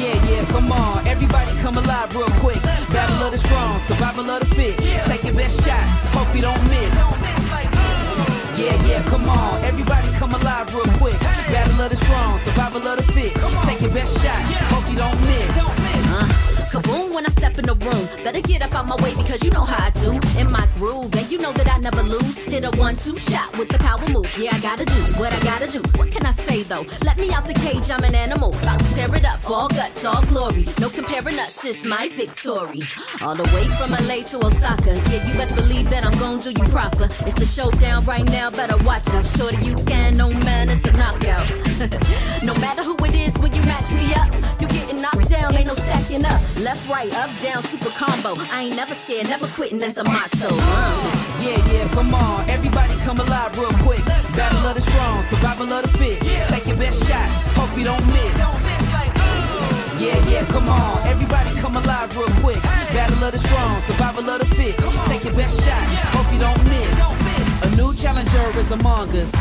Yeah, yeah, come on. Everybody come alive real quick. Battle of the strong, survival of the fit. Take your best shot, hope you don't miss. Yeah, yeah, come on. Everybody come alive real quick. Battle of the strong, survival of the fit. Take your best Better get up out my way because you know how I do. In my groove, and you know that I never lose. Hit a one two shot with the power move. Yeah, I gotta do what I gotta do. What can I say though? Let me out the cage, I'm an animal. About to tear it up, all guts, all glory. No comparing us, it's my victory. All the way from LA to Osaka. Yeah, you best believe that I'm gonna do you proper. It's a showdown right now, better watch out. Shorty, you can, no man, it's a knockout. Ain't up. Left, right, up, down, super combo. I ain't never scared, never quitting, that's the motto. Uh. Yeah, yeah, come on. Everybody come alive real quick. Battle of the strong, survival of the fit. Take your best shot, hope you don't miss. Yeah, yeah, come on. Everybody come alive real quick. Battle of the strong, survival of the fit. Take your best shot, hope you don't miss. A new challenger is among us.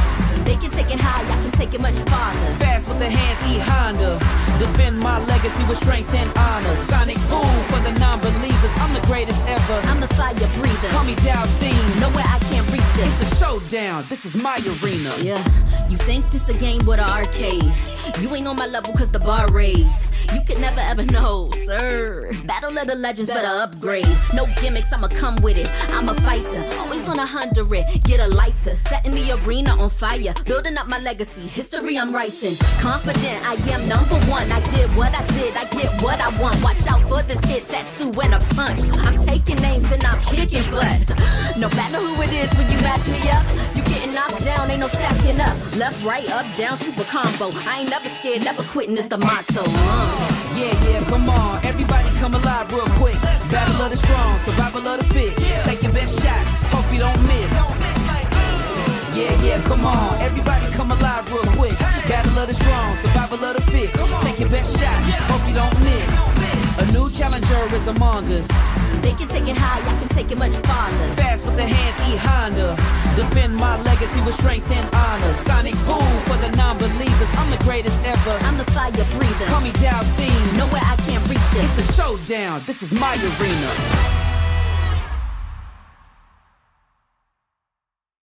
They can take it high, I can take it much farther. Fast with the hands, E Honda. Defend my legacy with strength and honor. Sonic boom for the non-believers. I'm the greatest ever. I'm the fire breather. Call me Dhalsim. Nowhere I can't It's a showdown. This is my arena. Yeah, you think this a game with an arcade? You ain't on my level cause the bar raised. You can never ever know, sir. Battle of the legends, better upgrade. No gimmicks, I'ma come with it. I'm a fighter, always on a hundred. Get a lighter, setting the arena on fire. Building up my legacy, history I'm writing. Confident, I am number one. I did what I did, I get what I want. Watch out for this hit, tattoo, and a punch. I'm taking names and I'm kicking butt. No matter who it is, when you match me up, you getting knocked down, ain't no stacking up. Left, right, up, down, super combo. I ain't never scared, never quitting is the motto. Uh. Yeah, yeah, come on. Everybody come alive real quick. Battle of the strong, survival of the fit. Take your best shot, hope you don't miss. Yeah, yeah, come on. Everybody come alive real quick. Battle of the strong, survival of the fit. Take your best shot, hope you don't miss. A new challenger is among us. They can take it high, I can take it much farther. Fast with the hands, E Honda. Defend my legacy with strength and honor. Sonic boom for the non-believers. I'm the greatest ever. I'm the fire breather. Call me Dhalsim. Nowhere I can't reach it. It's a showdown. This is my arena.